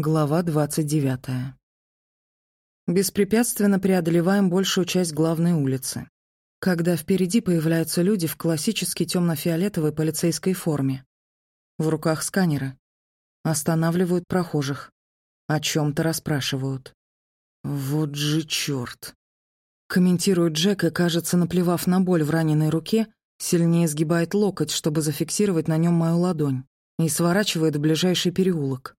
Глава 29. Беспрепятственно преодолеваем большую часть главной улицы. Когда впереди появляются люди в классической темно-фиолетовой полицейской форме. В руках сканеры. Останавливают прохожих. О чем то расспрашивают. «Вот же черт! Комментирует Джек и, кажется, наплевав на боль в раненой руке, сильнее сгибает локоть, чтобы зафиксировать на нем мою ладонь, и сворачивает в ближайший переулок.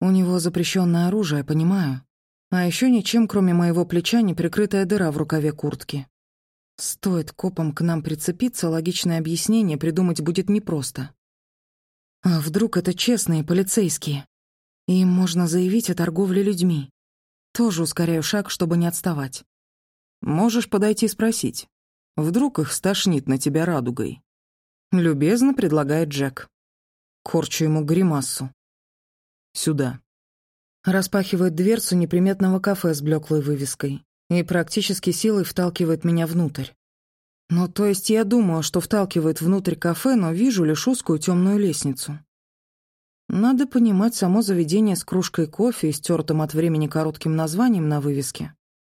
У него запрещенное оружие, понимаю. А еще ничем, кроме моего плеча, не прикрытая дыра в рукаве куртки. Стоит копам к нам прицепиться, логичное объяснение придумать будет непросто. А вдруг это честные полицейские? Им можно заявить о торговле людьми. Тоже ускоряю шаг, чтобы не отставать. Можешь подойти и спросить. Вдруг их стошнит на тебя радугой. Любезно предлагает Джек. Корчу ему гримасу. Сюда. Распахивает дверцу неприметного кафе с блеклой вывеской и практически силой вталкивает меня внутрь. Ну, то есть я думаю, что вталкивает внутрь кафе, но вижу лишь узкую темную лестницу. Надо понимать, само заведение с кружкой кофе и стертым от времени коротким названием на вывеске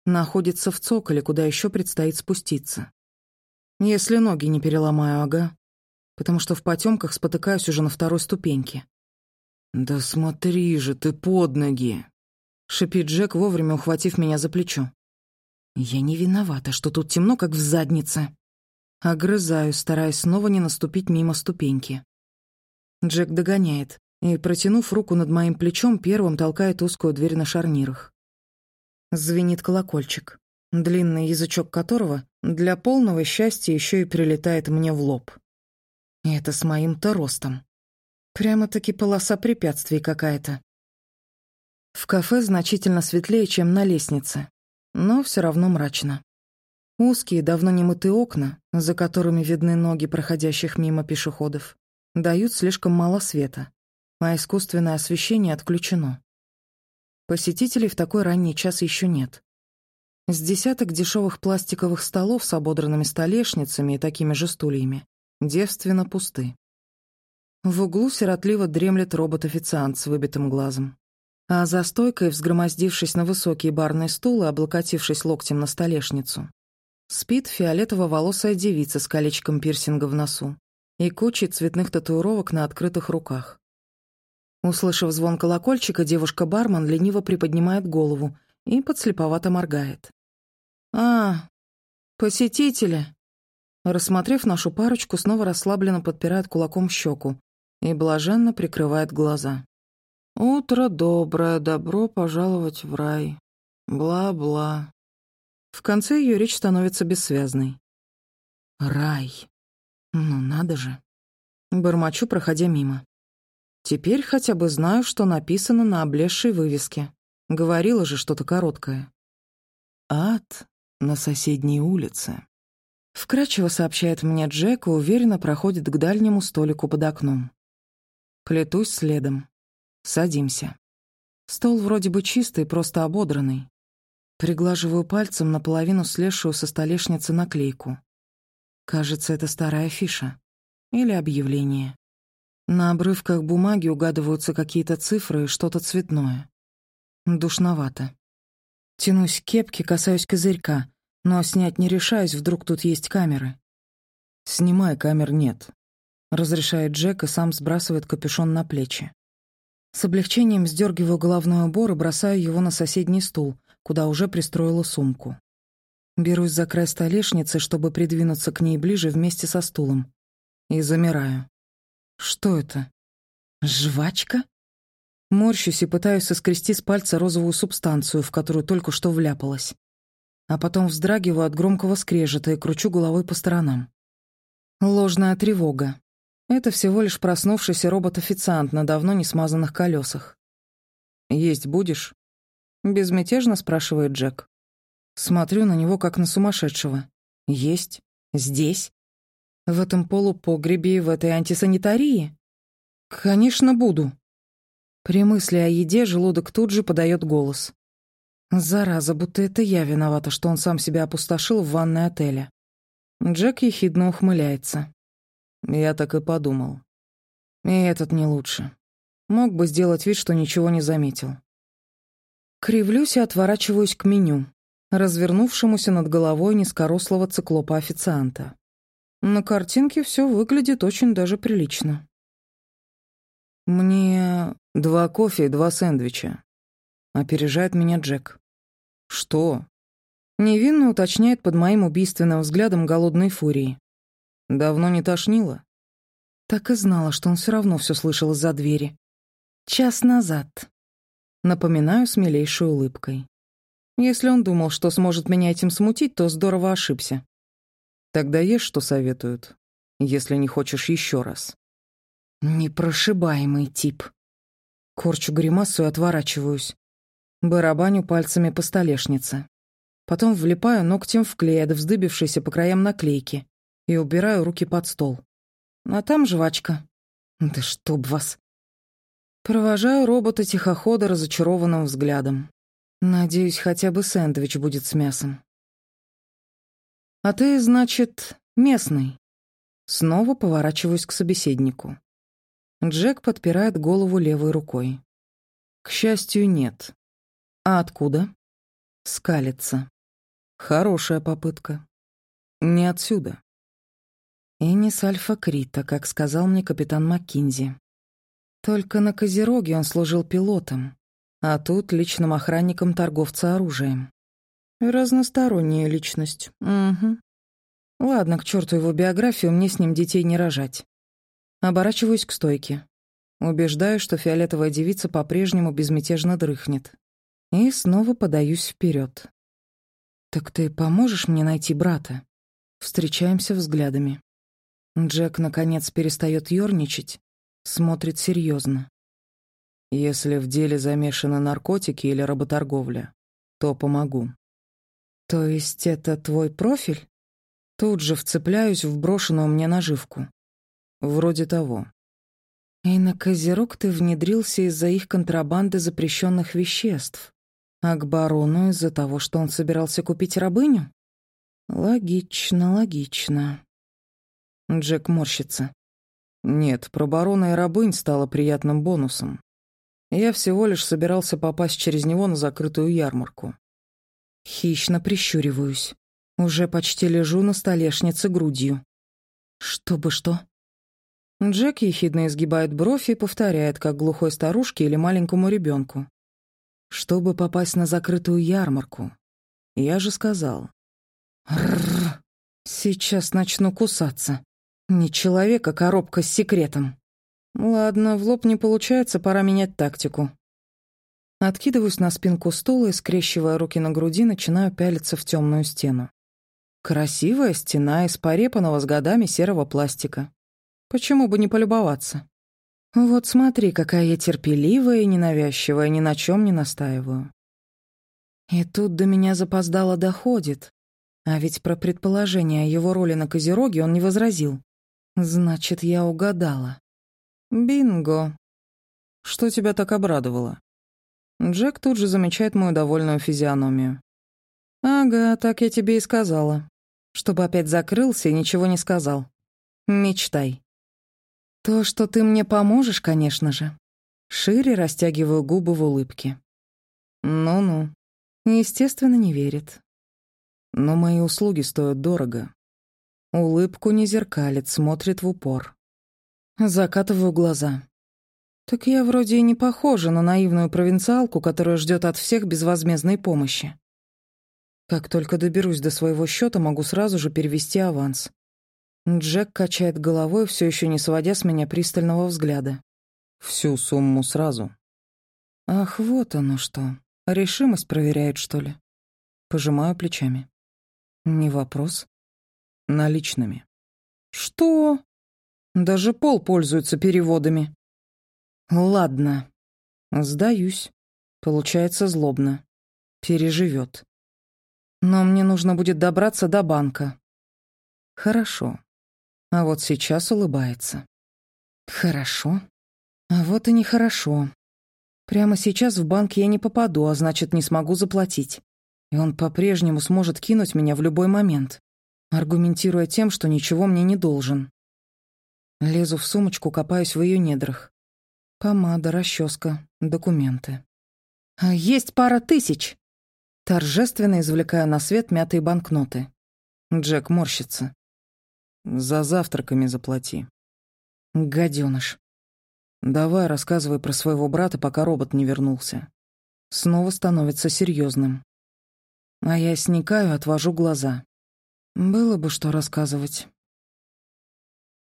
находится в цоколе, куда еще предстоит спуститься. Если ноги не переломаю, ага. Потому что в потемках спотыкаюсь уже на второй ступеньке. «Да смотри же ты под ноги!» — шипит Джек, вовремя ухватив меня за плечо. Я не виновата, что тут темно, как в заднице. Огрызаюсь, стараясь снова не наступить мимо ступеньки. Джек догоняет и, протянув руку над моим плечом, первым толкает узкую дверь на шарнирах. Звенит колокольчик, длинный язычок которого для полного счастья еще и прилетает мне в лоб. И это с моим-то ростом. Прямо-таки полоса препятствий какая-то. В кафе значительно светлее, чем на лестнице, но все равно мрачно. Узкие, давно не мытые окна, за которыми видны ноги проходящих мимо пешеходов, дают слишком мало света, а искусственное освещение отключено. Посетителей в такой ранний час еще нет. С десяток дешевых пластиковых столов с ободранными столешницами и такими же стульями девственно пусты. В углу сиротливо дремлет робот-официант с выбитым глазом. А за стойкой, взгромоздившись на высокий барный стул и облокотившись локтем на столешницу, спит фиолетово-волосая девица с колечком пирсинга в носу и кучей цветных татуировок на открытых руках. Услышав звон колокольчика, девушка-бармен лениво приподнимает голову и подслеповато моргает. «А, посетители!» Рассмотрев нашу парочку, снова расслабленно подпирает кулаком щеку и блаженно прикрывает глаза. «Утро доброе, добро пожаловать в рай. Бла-бла». В конце ее речь становится бессвязной. «Рай. Ну надо же». Бормочу, проходя мимо. Теперь хотя бы знаю, что написано на облезшей вывеске. Говорила же что-то короткое. «Ад на соседней улице». Вкратчиво сообщает мне Джек и уверенно проходит к дальнему столику под окном. Плетусь следом. Садимся. Стол вроде бы чистый, просто ободранный. Приглаживаю пальцем наполовину слезшую со столешницы наклейку. Кажется, это старая афиша. Или объявление. На обрывках бумаги угадываются какие-то цифры и что-то цветное. Душновато. Тянусь к кепке, касаюсь козырька, но снять не решаюсь, вдруг тут есть камеры. «Снимай, камер нет», — разрешает Джек и сам сбрасывает капюшон на плечи. С облегчением сдергиваю головной убор и бросаю его на соседний стул, куда уже пристроила сумку. Берусь за край столешницы, чтобы придвинуться к ней ближе вместе со стулом. И замираю. Что это? Жвачка? Морщусь и пытаюсь соскрести с пальца розовую субстанцию, в которую только что вляпалась. А потом вздрагиваю от громкого скрежета и кручу головой по сторонам. Ложная тревога. Это всего лишь проснувшийся робот-официант на давно не смазанных колесах. «Есть будешь?» — безмятежно спрашивает Джек. Смотрю на него, как на сумасшедшего. «Есть? Здесь? В этом полупогребе и в этой антисанитарии?» «Конечно, буду». При мысли о еде желудок тут же подает голос. Зараза, будто это я виновата, что он сам себя опустошил в ванной отеля. Джек ехидно ухмыляется. Я так и подумал. И этот не лучше. Мог бы сделать вид, что ничего не заметил. Кривлюсь и отворачиваюсь к меню, развернувшемуся над головой низкорослого циклопа-официанта. На картинке все выглядит очень даже прилично. «Мне два кофе и два сэндвича», — опережает меня Джек. «Что?» — невинно уточняет под моим убийственным взглядом голодной фурии. «Давно не тошнило?» Так и знала, что он все равно все слышал из-за двери. Час назад. Напоминаю с милейшей улыбкой. Если он думал, что сможет меня этим смутить, то здорово ошибся. Тогда ешь, что советуют, если не хочешь еще раз. Непрошибаемый тип. Корчу гримасу и отворачиваюсь. Барабаню пальцами по столешнице. Потом влипаю ногтем в клей от вздыбившейся по краям наклейки и убираю руки под стол. А там жвачка. Да чтоб вас. Провожаю робота-тихохода разочарованным взглядом. Надеюсь, хотя бы сэндвич будет с мясом. «А ты, значит, местный?» Снова поворачиваюсь к собеседнику. Джек подпирает голову левой рукой. «К счастью, нет. А откуда?» Скалится. «Хорошая попытка. Не отсюда». И не с Альфа-Крита, как сказал мне капитан Маккинзи. Только на Козероге он служил пилотом, а тут личным охранником торговца оружием. Разносторонняя личность. Угу. Ладно, к черту его биографию, мне с ним детей не рожать. Оборачиваюсь к стойке. Убеждаю, что фиолетовая девица по-прежнему безмятежно дрыхнет. И снова подаюсь вперед. «Так ты поможешь мне найти брата?» Встречаемся взглядами. Джек, наконец, перестает ёрничать, смотрит серьезно. «Если в деле замешаны наркотики или работорговля, то помогу». «То есть это твой профиль?» Тут же вцепляюсь в брошенную мне наживку. «Вроде того». «И на Козерог ты внедрился из-за их контрабанды запрещенных веществ, а к барону из-за того, что он собирался купить рабыню?» «Логично, логично». Джек морщится. Нет, про барона и рабынь стало приятным бонусом. Я всего лишь собирался попасть через него на закрытую ярмарку. Хищно прищуриваюсь. Уже почти лежу на столешнице грудью. Чтобы что? Джек ехидно изгибает бровь и повторяет, как глухой старушке или маленькому ребенку. Чтобы попасть на закрытую ярмарку. Я же сказал. Рррр. Сейчас начну кусаться. Не человек, а коробка с секретом. Ладно, в лоб не получается, пора менять тактику. Откидываюсь на спинку стула и, скрещивая руки на груди, начинаю пялиться в темную стену. Красивая стена из порепанного с годами серого пластика. Почему бы не полюбоваться? Вот смотри, какая я терпеливая и ненавязчивая, ни на чем не настаиваю. И тут до меня запоздало доходит. А ведь про предположение о его роли на Козероге он не возразил. Значит, я угадала. Бинго. Что тебя так обрадовало? Джек тут же замечает мою довольную физиономию. Ага, так я тебе и сказала. Чтобы опять закрылся и ничего не сказал. Мечтай. То, что ты мне поможешь, конечно же. Шире растягиваю губы в улыбке. Ну-ну. Естественно, не верит. Но мои услуги стоят дорого. Улыбку не зеркалит, смотрит в упор. Закатываю глаза. Так я вроде и не похожа на наивную провинциалку, которая ждет от всех безвозмездной помощи. Как только доберусь до своего счета, могу сразу же перевести аванс. Джек качает головой, все еще не сводя с меня пристального взгляда. Всю сумму сразу. Ах, вот оно что. Решимость проверяет, что ли? Пожимаю плечами. Не вопрос наличными. Что? Даже Пол пользуется переводами. Ладно. Сдаюсь. Получается злобно. Переживет. Но мне нужно будет добраться до банка. Хорошо. А вот сейчас улыбается. Хорошо. А вот и нехорошо. Прямо сейчас в банк я не попаду, а значит, не смогу заплатить. И он по-прежнему сможет кинуть меня в любой момент аргументируя тем, что ничего мне не должен. Лезу в сумочку, копаюсь в ее недрах. Помада, расческа, документы. «А есть пара тысяч!» Торжественно извлекая на свет мятые банкноты. Джек морщится. «За завтраками заплати». Гаденыш. «Давай, рассказывай про своего брата, пока робот не вернулся». Снова становится серьезным. А я сникаю, отвожу глаза. Было бы что рассказывать.